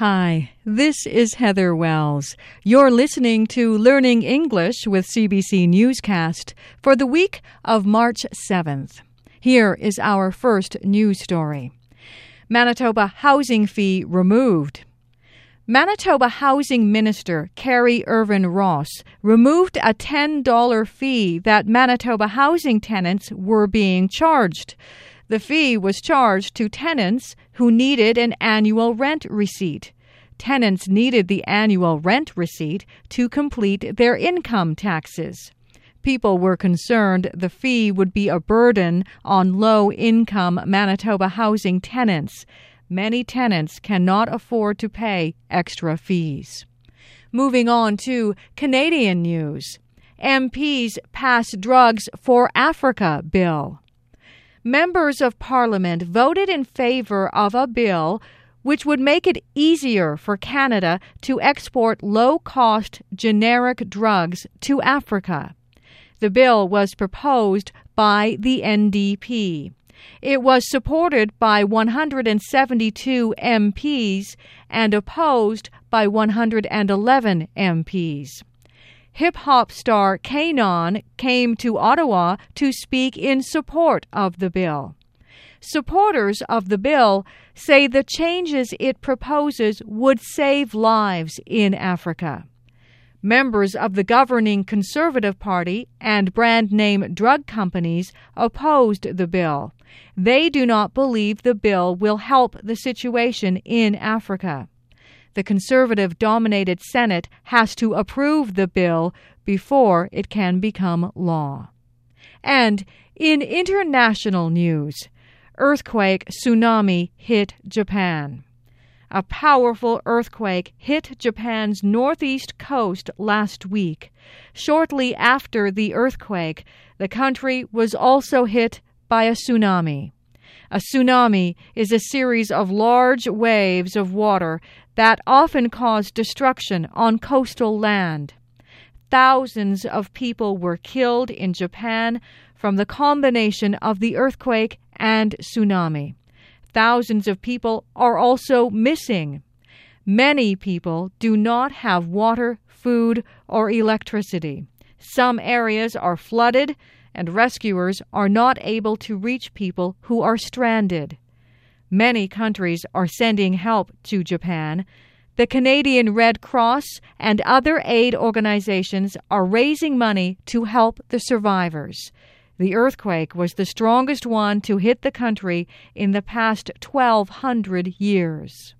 Hi, this is Heather Wells. You're listening to Learning English with CBC Newscast for the week of March 7th. Here is our first news story Manitoba housing fee removed. Manitoba Housing Minister Kerri Irvin Ross removed a $10 fee that Manitoba housing tenants were being charged. The fee was charged to tenants who needed an annual rent receipt. Tenants needed the annual rent receipt to complete their income taxes. People were concerned the fee would be a burden on low income Manitoba housing tenants. Many tenants cannot afford to pay extra fees. Moving on to Canadian news. MPs pass Drugs for Africa bill members of Parliament voted in favor of a bill which would make it easier for Canada to export low cost generic drugs to Africa. The bill was proposed by the NDP. It was supported by 172 MPs and opposed by 111 MPs hip hop star K'naan came to Ottawa to speak in support of the bill. Supporters of the bill say the changes it proposes would save lives in Africa. Members of the governing Conservative Party and brand name drug companies opposed the bill. They do not believe the bill will help the situation in Africa the conservative dominated Senate has to approve the bill before it can become law. And in international news, earthquake tsunami hit Japan. A powerful earthquake hit Japan's northeast coast last week. Shortly after the earthquake, the country was also hit by a tsunami. A tsunami is a series of large waves of water that often cause destruction on coastal land. Thousands of people were killed in Japan from the combination of the earthquake and tsunami. Thousands of people are also missing. Many people do not have water, food, or electricity. Some areas are flooded, and rescuers are not able to reach people who are stranded. Many countries are sending help to Japan. The Canadian Red Cross and other aid organizations are raising money to help the survivors. The earthquake was the strongest one to hit the country in the past 1,200 years.